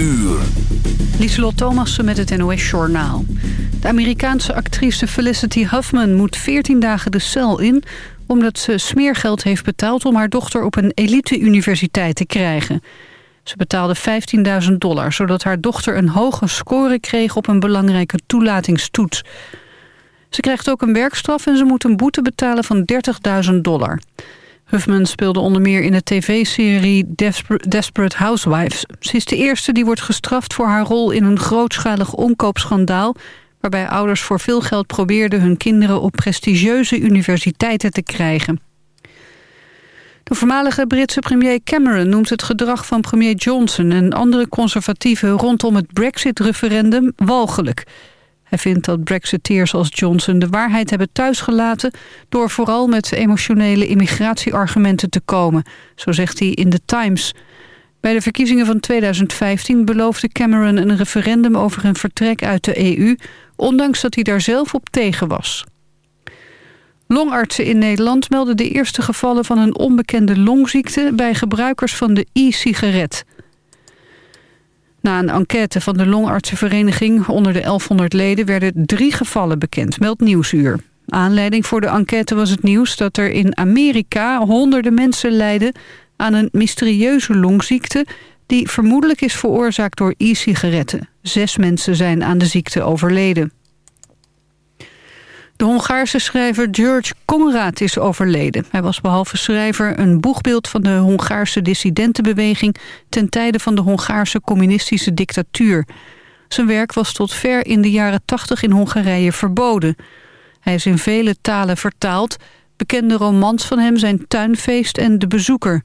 uur. Lieselot Thomassen met het NOS-journaal. De Amerikaanse actrice Felicity Huffman moet 14 dagen de cel in... omdat ze smeergeld heeft betaald om haar dochter op een elite-universiteit te krijgen. Ze betaalde 15.000 dollar, zodat haar dochter een hoge score kreeg... op een belangrijke toelatingstoets. Ze krijgt ook een werkstraf en ze moet een boete betalen van 30.000 dollar. Huffman speelde onder meer in de tv-serie Desperate Housewives. Ze is de eerste die wordt gestraft voor haar rol in een grootschalig omkoopschandaal... waarbij ouders voor veel geld probeerden hun kinderen op prestigieuze universiteiten te krijgen. De voormalige Britse premier Cameron noemt het gedrag van premier Johnson... en andere conservatieven rondom het brexit-referendum walgelijk... Hij vindt dat brexiteers als Johnson de waarheid hebben thuisgelaten... door vooral met emotionele immigratieargumenten te komen. Zo zegt hij in The Times. Bij de verkiezingen van 2015 beloofde Cameron een referendum over een vertrek uit de EU... ondanks dat hij daar zelf op tegen was. Longartsen in Nederland melden de eerste gevallen van een onbekende longziekte... bij gebruikers van de e-sigaret... Na een enquête van de longartsenvereniging onder de 1100 leden werden drie gevallen bekend, meldt Nieuwsuur. Aanleiding voor de enquête was het nieuws dat er in Amerika honderden mensen lijden aan een mysterieuze longziekte die vermoedelijk is veroorzaakt door e-sigaretten. Zes mensen zijn aan de ziekte overleden. De Hongaarse schrijver George Conrad is overleden. Hij was behalve schrijver een boegbeeld van de Hongaarse dissidentenbeweging... ten tijde van de Hongaarse communistische dictatuur. Zijn werk was tot ver in de jaren tachtig in Hongarije verboden. Hij is in vele talen vertaald. Bekende romans van hem zijn Tuinfeest en De Bezoeker.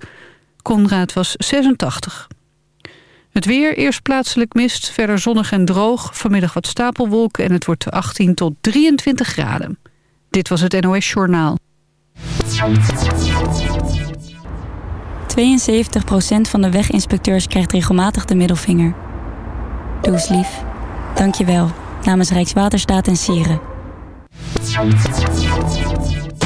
Conrad was 86. Het weer, eerst plaatselijk mist, verder zonnig en droog. Vanmiddag wat stapelwolken en het wordt 18 tot 23 graden. Dit was het NOS Journaal. 72% van de weginspecteurs krijgt regelmatig de middelvinger. Doe eens lief. Dank je wel. Namens Rijkswaterstaat en Sieren.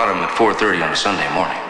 bottom at 4.30 on a Sunday morning.